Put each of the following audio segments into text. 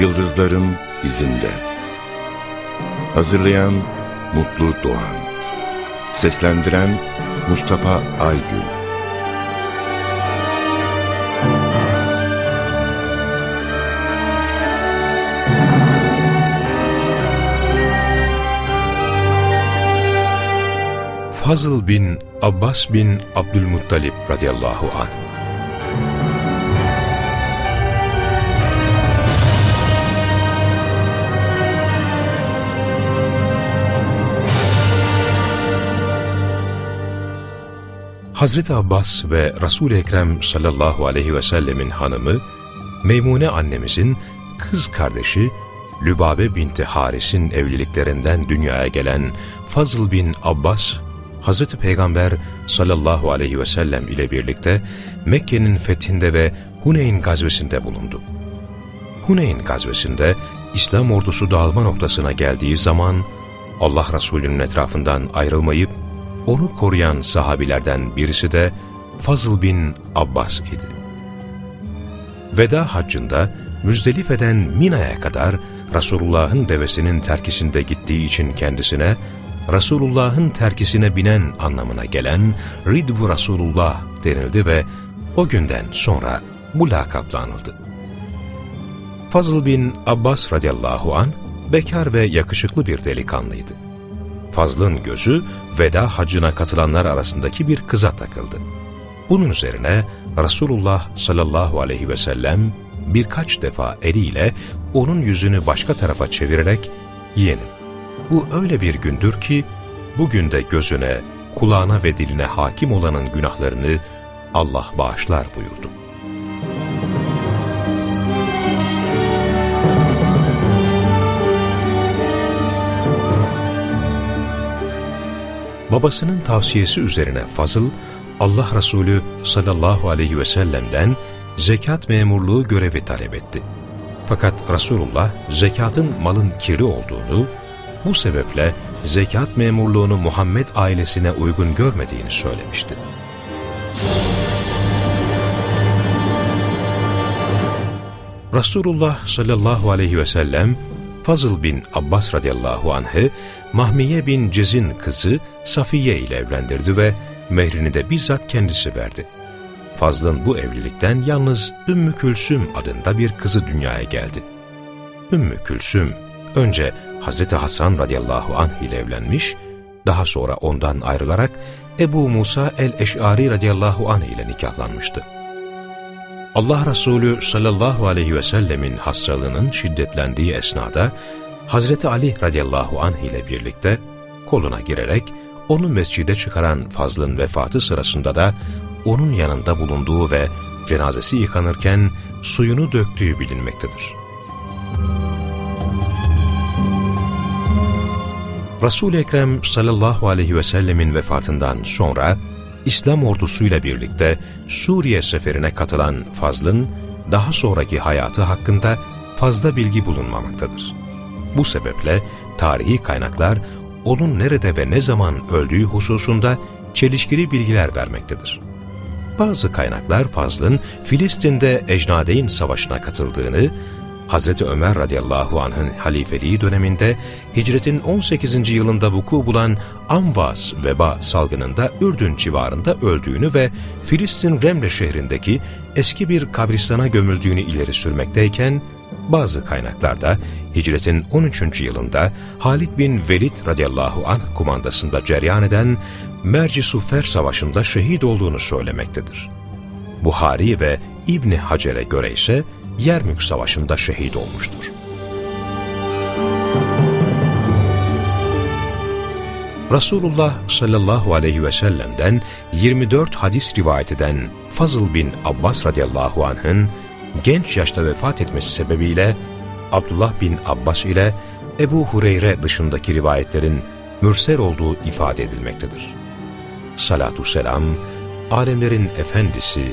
Yıldızların izinde. Hazırlayan Mutlu Doğan. Seslendiren Mustafa Aygün. Fazıl bin Abbas bin Abdülmuttalip radıyallahu anh Hazreti Abbas ve Resul-i Ekrem sallallahu aleyhi ve sellemin hanımı, Meymune annemizin kız kardeşi Lübabe binti Haris'in evliliklerinden dünyaya gelen Fazıl bin Abbas, Hazreti Peygamber sallallahu aleyhi ve sellem ile birlikte Mekke'nin fethinde ve Huneyn gazvesinde bulundu. Huneyn gazvesinde İslam ordusu dağılma noktasına geldiği zaman Allah Resulü'nün etrafından ayrılmayıp onu koruyan sahabilerden birisi de Fazıl bin Abbas idi. Veda haccında Müzdelife'den Mina'ya kadar Resulullah'ın devesinin terkisinde gittiği için kendisine Resulullah'ın terkisine binen anlamına gelen Ridvu Resulullah denildi ve o günden sonra bu lakapla anıldı. Fazıl bin Abbas radıyallahu an bekar ve yakışıklı bir delikanlıydı. Fazl'ın gözü veda hacına katılanlar arasındaki bir kıza takıldı. Bunun üzerine Resulullah sallallahu aleyhi ve sellem birkaç defa eliyle onun yüzünü başka tarafa çevirerek ''Yeğenim, bu öyle bir gündür ki bugün de gözüne, kulağına ve diline hakim olanın günahlarını Allah bağışlar.'' buyurdu. Babasının tavsiyesi üzerine Fazıl, Allah Resulü sallallahu aleyhi ve sellem'den zekat memurluğu görevi talep etti. Fakat Resulullah zekatın malın kirli olduğunu, bu sebeple zekat memurluğunu Muhammed ailesine uygun görmediğini söylemişti. Resulullah sallallahu aleyhi ve sellem Fazıl bin Abbas radıyallahu anh'ı Mahmiye bin Cez'in kızı Safiye ile evlendirdi ve mehrini de bizzat kendisi verdi. Fazlın bu evlilikten yalnız Ümmü Külsüm adında bir kızı dünyaya geldi. Ümmü Külsüm önce Hazreti Hasan radıyallahu anh ile evlenmiş, daha sonra ondan ayrılarak Ebu Musa el-Eş'ari radıyallahu anh ile nikahlanmıştı. Allah Resulü sallallahu aleyhi ve sellemin hastalığının şiddetlendiği esnada Hazreti Ali radıyallahu anh ile birlikte koluna girerek onu mescide çıkaran Fazl'ın vefatı sırasında da onun yanında bulunduğu ve cenazesi yıkanırken suyunu döktüğü bilinmektedir. Resul-i Ekrem sallallahu aleyhi ve sellemin vefatından sonra İslam ordusuyla birlikte Suriye seferine katılan Fazl'ın daha sonraki hayatı hakkında fazla bilgi bulunmamaktadır. Bu sebeple tarihi kaynaklar onun nerede ve ne zaman öldüğü hususunda çelişkili bilgiler vermektedir. Bazı kaynaklar Fazl'ın Filistin'de Ecnadeyn Savaşı'na katıldığını, Hazreti Ömer radıyallahu anh'ın halifeliği döneminde hicretin 18. yılında vuku bulan Amvas veba salgınında Ürdün civarında öldüğünü ve Filistin Remle şehrindeki eski bir kabristana gömüldüğünü ileri sürmekteyken, bazı kaynaklarda hicretin 13. yılında Halid bin Velid radıyallahu anh kumandasında ceryan eden Merci Suffer Savaşı'nda şehit olduğunu söylemektedir. Buhari ve İbni Hacer'e göre ise Yermük Savaşı'nda şehit olmuştur. Resulullah sallallahu aleyhi ve sellem'den 24 hadis rivayet eden Fazıl bin Abbas radıyallahu anh'ın genç yaşta vefat etmesi sebebiyle Abdullah bin Abbas ile Ebu Hureyre dışındaki rivayetlerin mürsel olduğu ifade edilmektedir. Salatü selam, alemlerin efendisi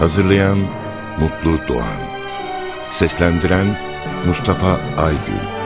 Hazırlayan Mutlu Doğan. Seslendiren Mustafa Aygün